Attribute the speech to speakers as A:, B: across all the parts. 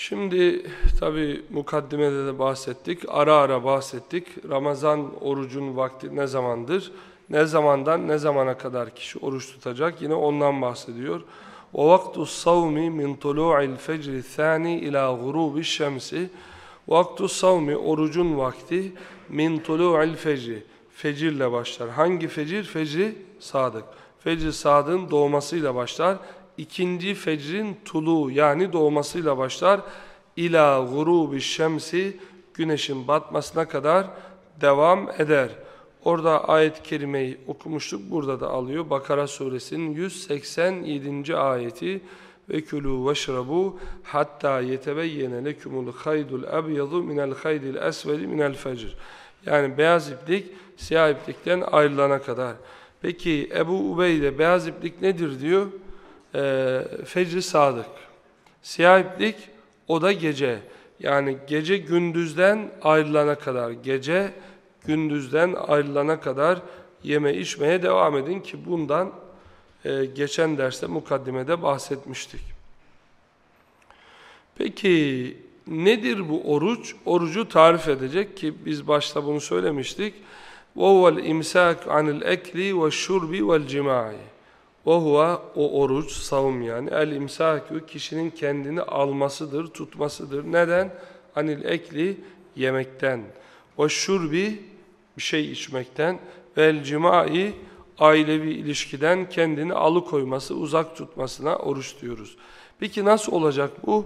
A: Şimdi tabi mukaddimede de bahsettik, ara ara bahsettik. Ramazan orucun vakti ne zamandır? Ne zamandan ne zamana kadar kişi oruç tutacak? Yine ondan bahsediyor. Vaktu savmi min tulu'il fecri thani ila gurubi şemsi. Vaktu savmi orucun vakti min tulu'il fecri. Fecirle başlar. Hangi fecir? Fecri sadık. Fecri sadığın doğmasıyla başlar ikinci fecrin tulu yani doğmasıyla başlar. İla gurubi şemsi güneşin batmasına kadar devam eder. Orada ayet-i kerimeyi okumuştuk. Burada da alıyor. Bakara suresinin 187. ayeti ve külü veşrabu hatta yetebeyyene lekumul haydul ebyadu minel haydil esvedi minel fecr. Yani beyaz iplik siyah iplikten ayrılana kadar. Peki Ebu Ubeyde beyaz iplik nedir diyor? e, fecri sadık. Siyah iplik o da gece. Yani gece gündüzden ayrılana kadar, gece gündüzden ayrılana kadar yeme içmeye devam edin ki bundan e, geçen derste mukaddimede bahsetmiştik. Peki nedir bu oruç? Orucu tarif edecek ki biz başta bunu söylemiştik. وَهُوَ الْاِمْسَاكُ عَنِ الْاَكْلِ وَالشُّرْبِ وَالْجِمَاعِ o huwa o oruç, savun yani. El imsakü kişinin kendini almasıdır, tutmasıdır. Neden? Anil ekli yemekten. Ve şurbi bir şey içmekten. Vel cimai ailevi ilişkiden kendini alıkoyması, uzak tutmasına oruç diyoruz. Peki nasıl olacak bu?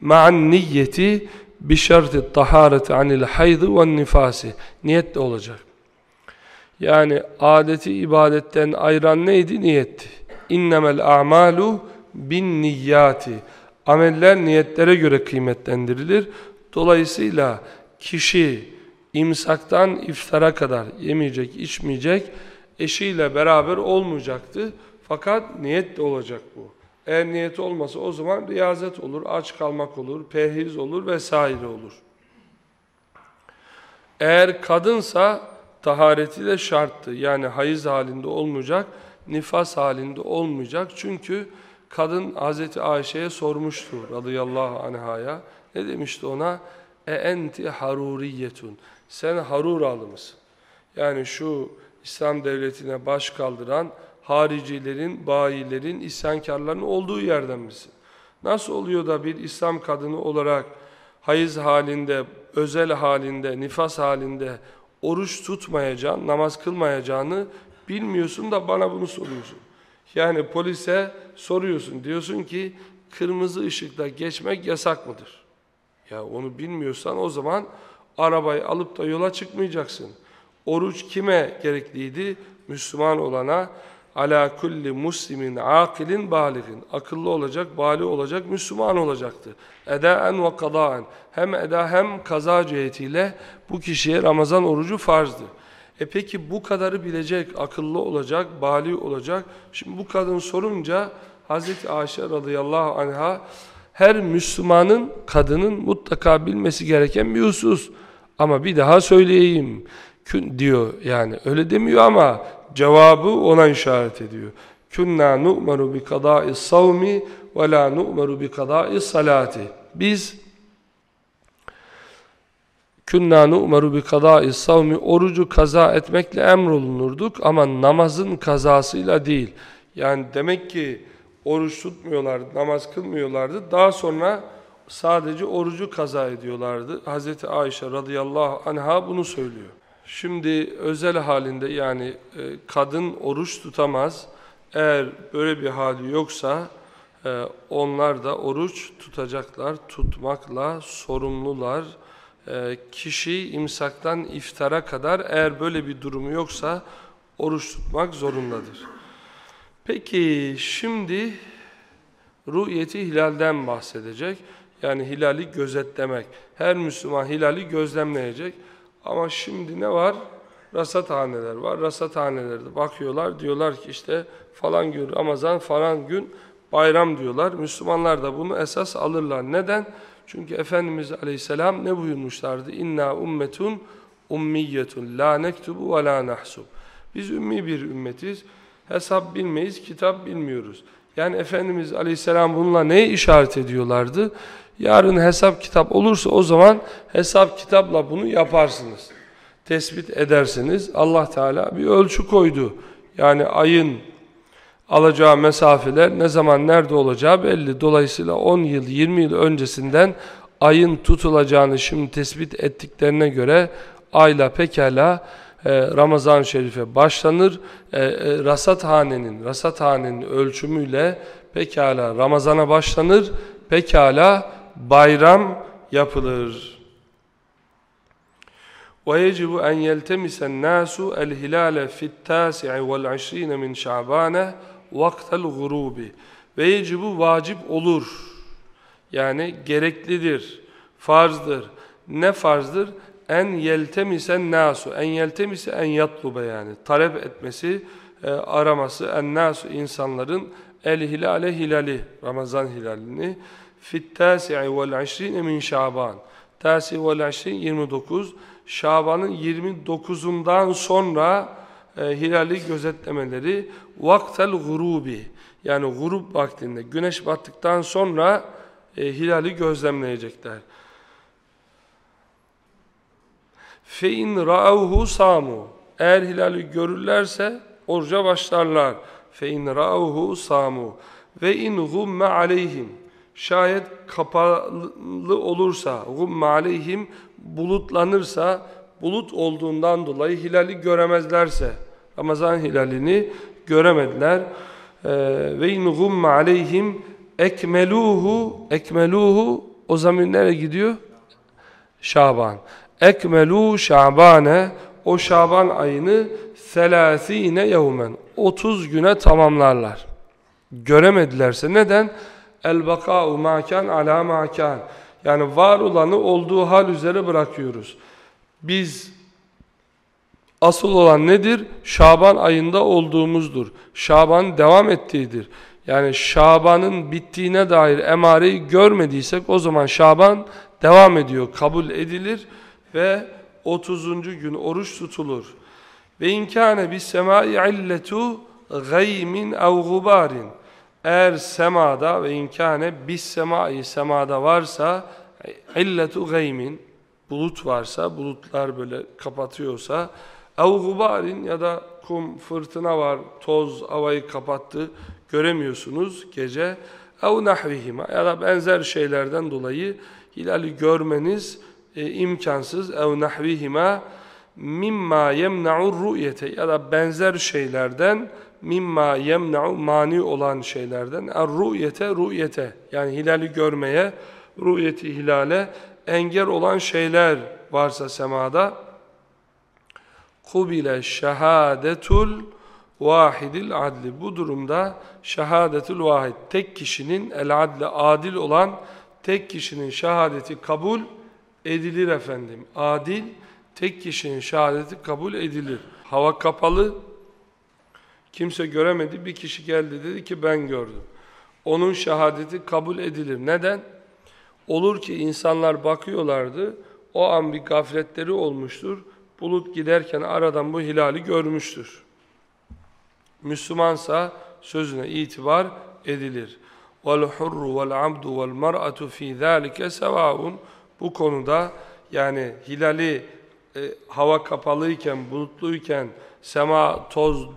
A: Ma'an niyeti bi şerti tahareti anil haydı ve nifasi. Niyet de olacak. Yani adeti ibadetten ayıran neydi? Niyetti. İnnemel a'malu bin niyyati. Ameller niyetlere göre kıymetlendirilir. Dolayısıyla kişi imsaktan iftara kadar yemeyecek, içmeyecek, eşiyle beraber olmayacaktı. Fakat niyet de olacak bu. Eğer niyet olmasa o zaman riyazet olur, aç kalmak olur, perhiz olur vesaire olur. Eğer kadınsa tahareti de şarttı. Yani hayız halinde olmayacak, nifas halinde olmayacak. Çünkü kadın Hazreti Ayşe'ye sormuştu radıyallahu anhaya. Ne demişti ona? E enti haruriyetun. Sen haruralı mısın? Yani şu İslam devletine baş kaldıran haricilerin, bayilerin, isyankarların olduğu yerden misin? Nasıl oluyor da bir İslam kadını olarak hayız halinde, özel halinde, nifas halinde oruç tutmayacağını, namaz kılmayacağını bilmiyorsun da bana bunu soruyorsun. Yani polise soruyorsun. Diyorsun ki kırmızı ışıkta geçmek yasak mıdır? Ya onu bilmiyorsan o zaman arabayı alıp da yola çıkmayacaksın. Oruç kime gerekliydi? Müslüman olana ala kulli muslimin akilin baligin akıllı olacak, bali olacak, Müslüman olacaktı. Edaen ve kadaen hem eda hem kaza cihetiyle bu kişiye Ramazan orucu farzdı. E peki bu kadarı bilecek, akıllı olacak, bali olacak. Şimdi bu kadın sorunca Hazreti Ayşe radıyallahu anha her Müslümanın, kadının mutlaka bilmesi gereken bir husus. Ama bir daha söyleyeyim diyor yani öyle demiyor ama cevabı ona işaret ediyor. Kunna nu'maru bi kada'i savmi ve la nu'maru bi kada'i salati. Biz Kunna nu'maru bi kada'i savmi orucu kaza etmekle emrolunurduk ama namazın kazasıyla değil. Yani demek ki oruç tutmuyorlardı, namaz kılmıyorlardı. Daha sonra sadece orucu kaza ediyorlardı. Hz. Ayşe radıyallahu anha bunu söylüyor. Şimdi özel halinde yani e, kadın oruç tutamaz. Eğer böyle bir hali yoksa e, onlar da oruç tutacaklar, tutmakla sorumlular. E, kişi imsaktan iftara kadar eğer böyle bir durumu yoksa oruç tutmak zorundadır. Peki şimdi rü'yeti hilalden bahsedecek. Yani hilali gözetlemek. Her Müslüman hilali gözlemleyecek. Ama şimdi ne var? Rasathaneler var. Rasathanelerde bakıyorlar. Diyorlar ki işte falan gün Ramazan, falan gün bayram diyorlar. Müslümanlar da bunu esas alırlar. Neden? Çünkü Efendimiz Aleyhisselam ne buyurmuşlardı? İnna ummetun ummiyetun la nektubu ve la nahsub. Biz ümmi bir ümmetiz. Hesap bilmeyiz, kitap bilmiyoruz. Yani Efendimiz Aleyhisselam bununla neye işaret ediyorlardı? Yarın hesap kitap olursa o zaman hesap kitapla bunu yaparsınız. Tespit edersiniz. Allah Teala bir ölçü koydu. Yani ayın alacağı mesafeler ne zaman nerede olacağı belli. Dolayısıyla 10 yıl 20 yıl öncesinden ayın tutulacağını şimdi tespit ettiklerine göre ayla pekala e, Ramazan-ı Şerif'e başlanır. E, e, rasathanenin, rasathanenin ölçümüyle pekala Ramazan'a başlanır. Pekala bayram yapılır. ويجب أن يلتمس الناس الهلال في التاسع والعشرين من شعبان وقت الغروب ve yecibu vacip olur. Yani gereklidir, farzdır. Ne farzdır? En yeltemisen nasu. En yeltemise en yatlube yani. Talep etmesi, e, araması. En nasu insanların el hilale hilali. Ramazan hilalini. Fit tasi'i vel aşrin min şaban. Tasi vel aşrin 29. Şaban'ın 29'undan sonra e, hilali gözetlemeleri vaktel gurubi yani grup vaktinde güneş battıktan sonra e, hilali gözlemleyecekler. Fein ra'avhu samu. Eğer hilali görürlerse oruca başlarlar. Fein ra'avhu samu. Ve in gumme aleyhim. Şayet kapalı olursa, gumme aleyhim bulutlanırsa, bulut olduğundan dolayı hilali göremezlerse, Ramazan hilalini göremediler. Ee, ve in gumme aleyhim ekmeluhu ekmeluhu o zaman nereye gidiyor? Şaban. Ekmelu Şaban'e o Şaban ayını selasine yevmen 30 güne tamamlarlar. Göremedilerse neden? El baka'u makan ala makan. Yani var olanı olduğu hal üzere bırakıyoruz. Biz asıl olan nedir? Şaban ayında olduğumuzdur. Şaban devam ettiğidir. Yani Şaban'ın bittiğine dair emareyi görmediysek o zaman Şaban devam ediyor, kabul edilir ve 30. gün oruç tutulur. Ve inkâne bis semâi illetu gaymin ev gubarin. Eğer semada ve inkâne bis semâi semada varsa illetu gaymin bulut varsa, bulutlar böyle kapatıyorsa ev gubarin ya da kum, fırtına var, toz havayı kapattı, göremiyorsunuz gece. Ev nahvihima ya da benzer şeylerden dolayı hilali görmeniz e, imkansız. Ev nahvihima mimma yemna'u ru'yete ya da benzer şeylerden mimma yemna'u mani olan şeylerden er ru'yete ru'yete yani hilali görmeye ru'yeti hilale engel olan şeyler varsa semada kubile şehadetul vahidil adli. Bu durumda şehadetul vahid tek kişinin el adli adil olan tek kişinin şehadeti kabul edilir efendim. Adil tek kişinin şehadeti kabul edilir. Hava kapalı kimse göremedi bir kişi geldi dedi ki ben gördüm. Onun şehadeti kabul edilir. Neden? Olur ki insanlar bakıyorlardı o an bir gafletleri olmuştur. Bulut giderken aradan bu hilali görmüştür. Müslümansa sözüne itibar edilir. وَالْحُرُّ وَالْعَبْدُ وَالْمَرْأَةُ ف۪ي ذَٰلِكَ سَوَاءٌ Bu konuda yani hilali e, hava kapalıyken, bulutluyken, sema toz,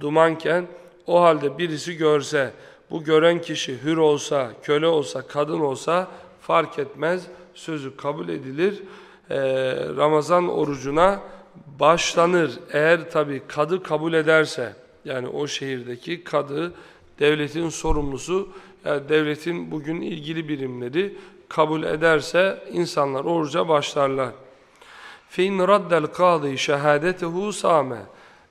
A: dumanken o halde birisi görse, bu gören kişi hür olsa, köle olsa, kadın olsa fark etmez, sözü kabul edilir. Ee, Ramazan orucuna başlanır. Eğer tabi kadı kabul ederse, yani o şehirdeki kadı, devletin sorumlusu, yani devletin bugün ilgili birimleri kabul ederse insanlar oruca başlarlar. فَاِنْ رَدَّ الْقَاضِي شَهَادَتَهُ same.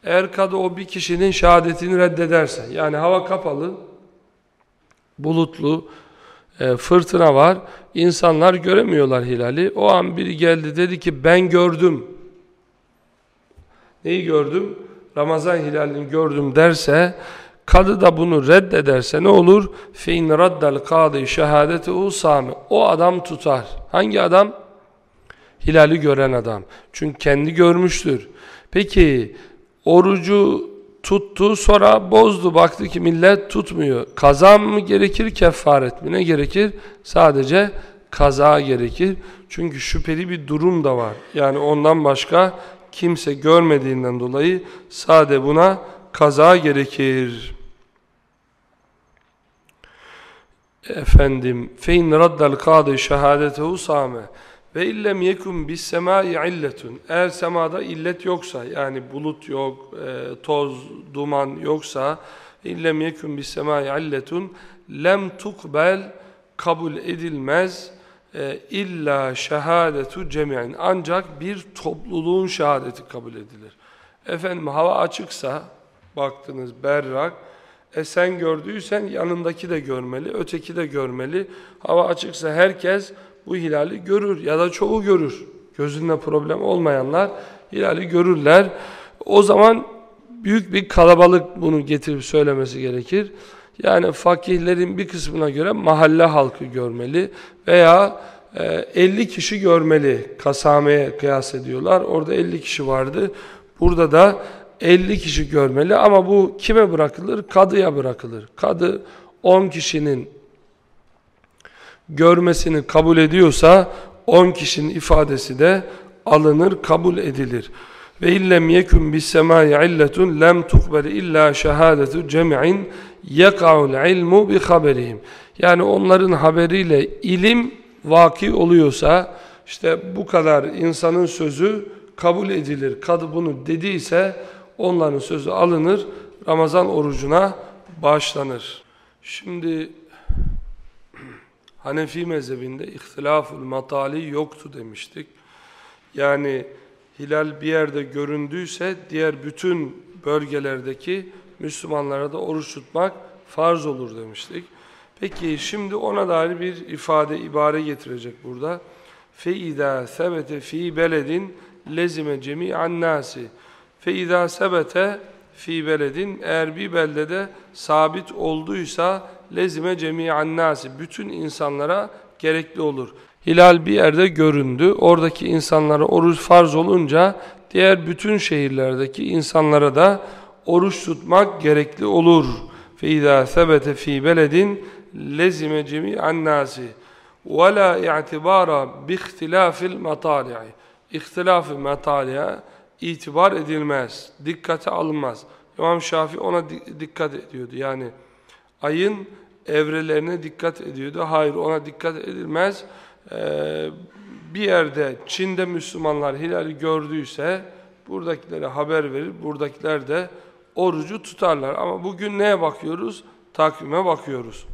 A: Eğer kadı o bir kişinin şehadetini reddederse, yani hava kapalı, bulutlu, e, fırtına var, insanlar göremiyorlar hilali. O an biri geldi dedi ki ben gördüm. Neyi gördüm? Ramazan hilalini gördüm derse, kadı da bunu reddederse ne olur? فَاِنْ رَدَّ الْقَاضِي شَهَادَتَهُ same. O adam tutar. Hangi adam? Hilali gören adam. Çünkü kendi görmüştür. Peki orucu tuttu sonra bozdu baktı ki millet tutmuyor. Kazan mı gerekir kefaret mi ne gerekir? Sadece kaza gerekir. Çünkü şüpheli bir durum da var. Yani ondan başka kimse görmediğinden dolayı sade buna kaza gerekir. Efendim fein raddal kadı şehadetehu same ve illem yekun bis semai illetun eğer semada illet yoksa yani bulut yok e, toz duman yoksa illem yekun bis semai illetun lem tukbel kabul edilmez e, illa şehadetu cemi'in ancak bir topluluğun şehadeti kabul edilir. Efendim hava açıksa baktınız berrak e sen gördüysen yanındaki de görmeli, öteki de görmeli. Hava açıksa herkes bu hilali görür ya da çoğu görür. Gözünde problem olmayanlar hilali görürler. O zaman büyük bir kalabalık bunu getirip söylemesi gerekir. Yani fakihlerin bir kısmına göre mahalle halkı görmeli veya 50 e, kişi görmeli kasameye kıyas ediyorlar. Orada 50 kişi vardı. Burada da 50 kişi görmeli ama bu kime bırakılır? Kadıya bırakılır. Kadı 10 kişinin görmesini kabul ediyorsa 10 kişinin ifadesi de alınır, kabul edilir. Ve illem yekun bis semai illetun lem tukbel illa şehadetu cem'in yeka'ul ilmu bi haberihim. Yani onların haberiyle ilim vaki oluyorsa işte bu kadar insanın sözü kabul edilir. Kadı bunu dediyse onların sözü alınır, Ramazan orucuna başlanır. Şimdi Hanefi mezhebinde ihtilaful matali yoktu demiştik. Yani hilal bir yerde göründüyse diğer bütün bölgelerdeki Müslümanlara da oruç tutmak farz olur demiştik. Peki şimdi ona dair bir ifade, ibare getirecek burada. فَاِذَا ثَبَتَ ف۪ي beledin lezime cemi'an nasi. فَاِذَا sebete fi beledin eğer bir beldede sabit olduysa lezime cemi'an nasi bütün insanlara gerekli olur. Hilal bir yerde göründü. Oradaki insanlara oruç farz olunca diğer bütün şehirlerdeki insanlara da oruç tutmak gerekli olur. فَاِذَا ثَبَتَ ف۪ي beledin lezime cemi'an nasi. وَلَا اِعْتِبَارَ بِاخْتِلَافِ الْمَطَالِعِ İhtilaf-ı metaliye itibar edilmez, dikkate alınmaz. İmam Şafii ona dikkat ediyordu. Yani ayın evrelerine dikkat ediyordu. Hayır ona dikkat edilmez. Ee, bir yerde Çin'de Müslümanlar hilali gördüyse buradakilere haber verir. Buradakiler de orucu tutarlar. Ama bugün neye bakıyoruz? Takvime bakıyoruz.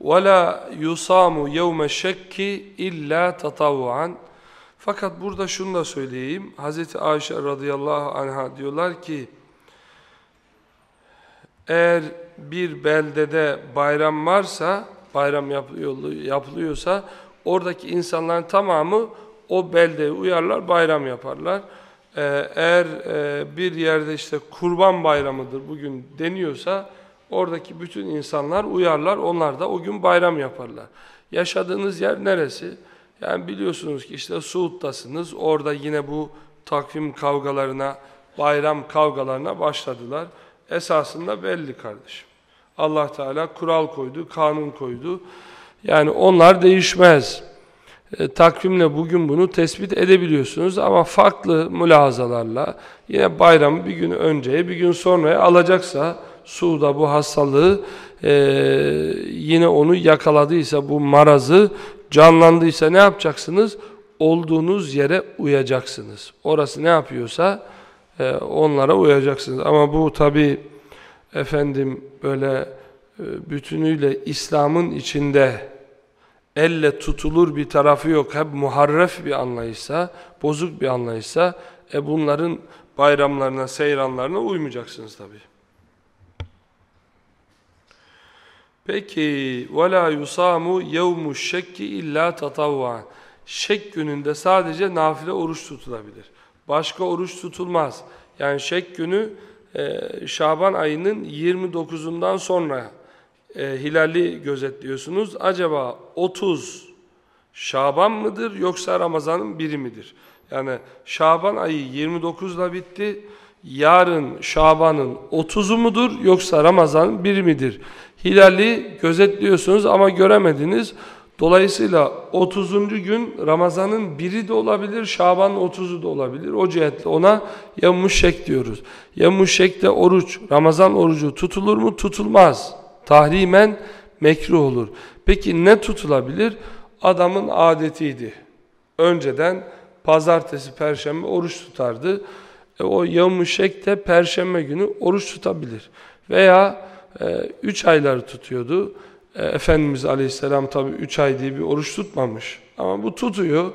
A: وَلَا يُصَامُ يَوْمَ الشَّكِّ اِلَّا تَطَوُّعًا fakat burada şunu da söyleyeyim. Hz. Ayşe radıyallahu anha diyorlar ki eğer bir beldede bayram varsa, bayram yapılıyorsa oradaki insanların tamamı o beldeye uyarlar, bayram yaparlar. Ee, eğer e, bir yerde işte kurban bayramıdır bugün deniyorsa oradaki bütün insanlar uyarlar, onlar da o gün bayram yaparlar. Yaşadığınız yer neresi? Yani biliyorsunuz ki işte Suud'dasınız. Orada yine bu takvim kavgalarına, bayram kavgalarına başladılar. Esasında belli kardeşim. Allah Teala kural koydu, kanun koydu. Yani onlar değişmez. E, takvimle bugün bunu tespit edebiliyorsunuz ama farklı mülahazalarla yine bayramı bir gün önceye bir gün sonraya alacaksa Suud'a bu hastalığı e, yine onu yakaladıysa bu marazı canlandıysa ne yapacaksınız? Olduğunuz yere uyacaksınız. Orası ne yapıyorsa e, onlara uyacaksınız. Ama bu tabi efendim böyle e, bütünüyle İslam'ın içinde elle tutulur bir tarafı yok. Hep muharref bir anlayışsa, bozuk bir anlayışsa e bunların bayramlarına, seyranlarına uymayacaksınız tabii. Peki وَلَا يُصَامُ يَوْمُ الشَّكِّ illa تَطَوَّعًا Şek gününde sadece nafile oruç tutulabilir. Başka oruç tutulmaz. Yani şek günü e, Şaban ayının 29'undan sonra e, hilali gözetliyorsunuz. Acaba 30 Şaban mıdır yoksa Ramazan'ın biri midir? Yani Şaban ayı 29'da bitti. yarın Şaban'ın 30'u mudur yoksa Ramazan 1 midir? Hilali gözetliyorsunuz ama göremediniz. Dolayısıyla 30. gün Ramazan'ın biri de olabilir, Şaban'ın 30'u da olabilir. O cihetle ona ya muşek diyoruz. Ya muşekte oruç, Ramazan orucu tutulur mu? Tutulmaz. Tahrimen mekruh olur. Peki ne tutulabilir? Adamın adetiydi. Önceden pazartesi, perşembe oruç tutardı. E, o yevmüşek de perşembe günü oruç tutabilir. Veya 3 e, ayları tutuyordu. E, Efendimiz Aleyhisselam tabi 3 ay diye bir oruç tutmamış. Ama bu tutuyor.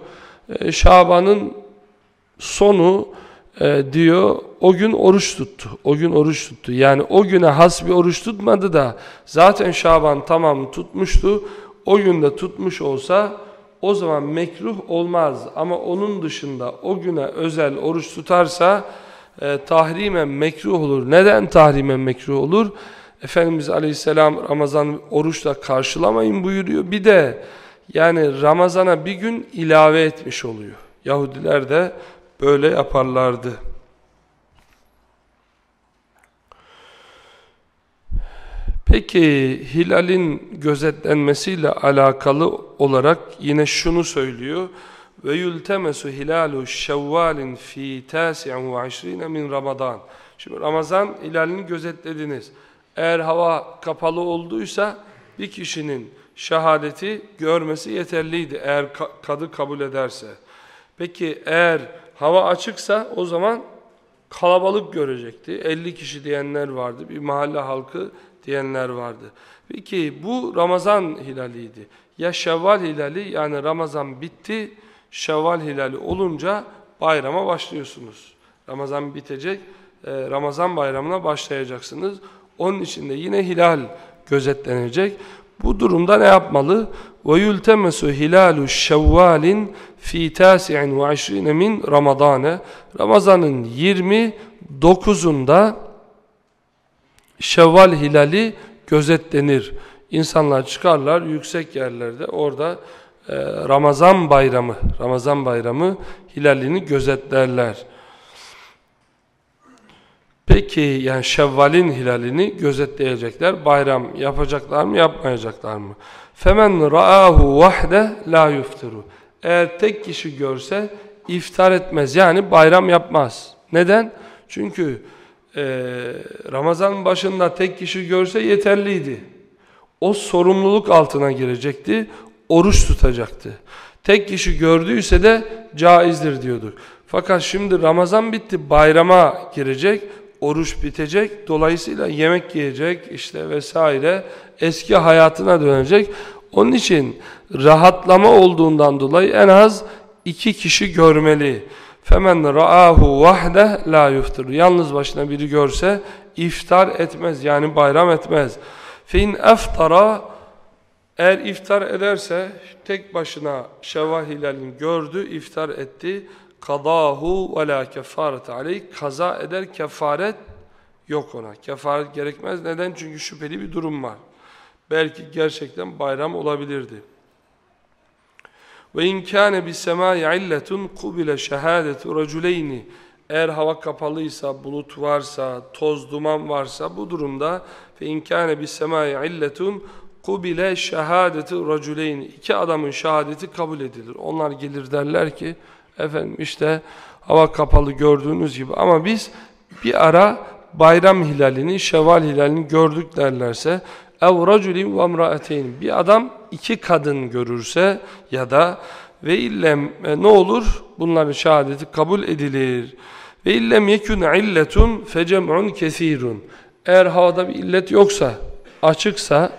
A: E, Şaban'ın sonu e, diyor o gün oruç tuttu. O gün oruç tuttu. Yani o güne has bir oruç tutmadı da zaten Şaban tamam tutmuştu. O günde tutmuş olsa o zaman mekruh olmaz. Ama onun dışında o güne özel oruç tutarsa e, tahrimen mekruh olur. Neden tahrimen mekruh olur? Efendimiz Aleyhisselam Ramazan oruçla karşılamayın buyuruyor. Bir de yani Ramazan'a bir gün ilave etmiş oluyor. Yahudiler de böyle yaparlardı. Peki hilalin gözetlenmesiyle alakalı olarak yine şunu söylüyor. Ve yultemesu hilalu şevvalin fi tasi'un ve min Ramazan. Şimdi Ramazan hilalini gözetlediniz. Eğer hava kapalı olduysa bir kişinin şehadeti görmesi yeterliydi eğer kadı kabul ederse. Peki eğer hava açıksa o zaman kalabalık görecekti. 50 kişi diyenler vardı. Bir mahalle halkı diyenler vardı. Peki bu Ramazan hilaliydi. Ya Şevval hilali yani Ramazan bitti, Şevval hilali olunca bayrama başlıyorsunuz. Ramazan bitecek, Ramazan bayramına başlayacaksınız. Onun için de yine hilal gözetlenecek. Bu durumda ne yapmalı? وَيُلْتَمَسُ هِلَالُ شَوَّالٍ ف۪ي تَاسِعٍ وَعِشْرِينَ min Ramazan'ı Ramazan'ın 29'unda Şevval hilali gözetlenir. İnsanlar çıkarlar yüksek yerlerde orada e, Ramazan bayramı, Ramazan bayramı hilalini gözetlerler. Peki yani Şevval'in hilalini gözetleyecekler. Bayram yapacaklar mı yapmayacaklar mı? Femen ra'ahu vahde la yuftiru. Eğer tek kişi görse iftar etmez. Yani bayram yapmaz. Neden? Çünkü e, Ramazan başında tek kişi görse yeterliydi. O sorumluluk altına girecekti. Oruç tutacaktı. Tek kişi gördüyse de caizdir diyorduk. Fakat şimdi Ramazan bitti bayrama girecek oruç bitecek. Dolayısıyla yemek yiyecek işte vesaire eski hayatına dönecek. Onun için rahatlama olduğundan dolayı en az iki kişi görmeli. Femen ra'ahu vahde la yuftir. Yalnız başına biri görse iftar etmez yani bayram etmez. Fin eftara eğer iftar ederse tek başına Şevval hilalini gördü, iftar etti kadahu ve la kefaret aleyh kaza eder kefaret yok ona. Kefaret gerekmez. Neden? Çünkü şüpheli bir durum var. Belki gerçekten bayram olabilirdi. Ve in kana bis semai illetun qubila şehadetu raculeyni eğer hava kapalıysa, bulut varsa, toz duman varsa bu durumda fe in kana bis semai illetun qubila şehadetu raculeyni iki adamın şehadeti kabul edilir. Onlar gelir derler ki Efendim işte hava kapalı gördüğünüz gibi ama biz bir ara bayram hilalini, şeval hilalini gördük derlerse ev raculin ve bir adam iki kadın görürse ya da ve illem e, ne olur? Bunların şehadeti kabul edilir. Ve illem yekun illetun fecem'un kesirun. Eğer havada bir illet yoksa, açıksa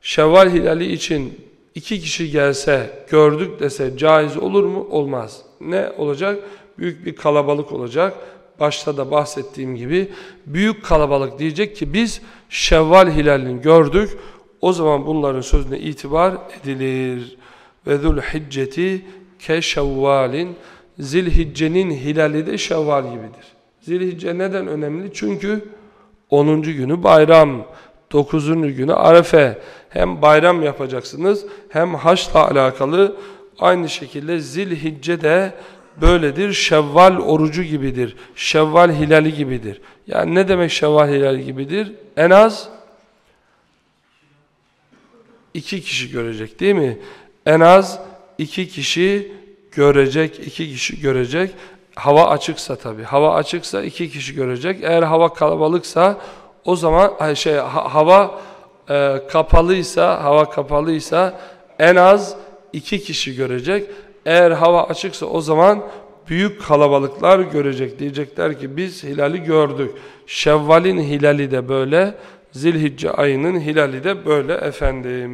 A: Şevval hilali için iki kişi gelse, gördük dese caiz olur mu? Olmaz. Ne olacak? Büyük bir kalabalık olacak. Başta da bahsettiğim gibi büyük kalabalık diyecek ki biz Şevval hilalini gördük. O zaman bunların sözüne itibar edilir. Ve zulhicceti ke şevvalin Zilhicce'nin hilali de şevval gibidir. Zilhicce neden önemli? Çünkü 10. günü bayram. 9. günü Arefe hem bayram yapacaksınız hem haçla alakalı aynı şekilde Zilhicce'de böyledir. Şevval orucu gibidir. Şevval hilali gibidir. Yani ne demek şevval hilali gibidir? En az iki kişi görecek değil mi? En az iki kişi görecek, iki kişi görecek. Hava açıksa tabi. Hava açıksa iki kişi görecek. Eğer hava kalabalıksa o zaman şey hava e, kapalıysa, hava kapalıysa en az iki kişi görecek. Eğer hava açıksa o zaman büyük kalabalıklar görecek. Diyecekler ki biz hilali gördük. Şevval'in hilali de böyle, Zilhicce ayının hilali de böyle efendim.